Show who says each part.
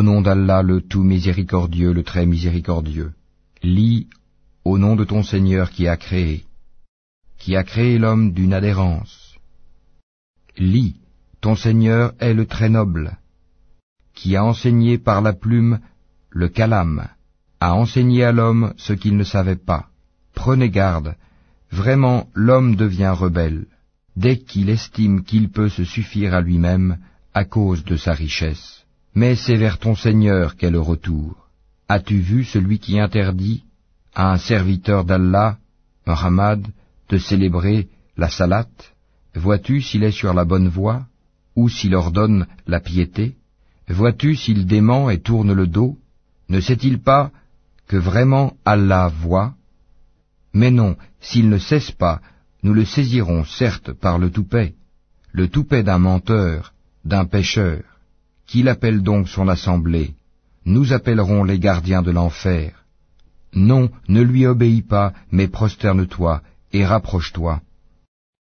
Speaker 1: au nom d'Allah le tout miséricordieux, le très miséricordieux. Lis au nom de ton Seigneur qui a créé, qui a créé l'homme d'une adhérence. Lis, ton Seigneur est le très noble, qui a enseigné par la plume le calame, a enseigné à l'homme ce qu'il ne savait pas. Prenez garde, vraiment l'homme devient rebelle, dès qu'il estime qu'il peut se suffire à lui-même à cause de sa richesse. Mais c'est vers ton Seigneur qu'est le retour. As-tu vu celui qui interdit à un serviteur d'Allah, Muhammad, de célébrer la salate Vois-tu s'il est sur la bonne voie, ou s'il ordonne la piété? Vois-tu s'il dément et tourne le dos? Ne sait-il pas que vraiment Allah voit? Mais non, s'il ne cesse pas, nous le saisirons certes par le toupet, le toupet d'un menteur, d'un pécheur. Qu'il appelle donc son assemblée Nous appellerons les gardiens de l'enfer. Non, ne lui obéis pas, mais prosterne-toi et rapproche-toi.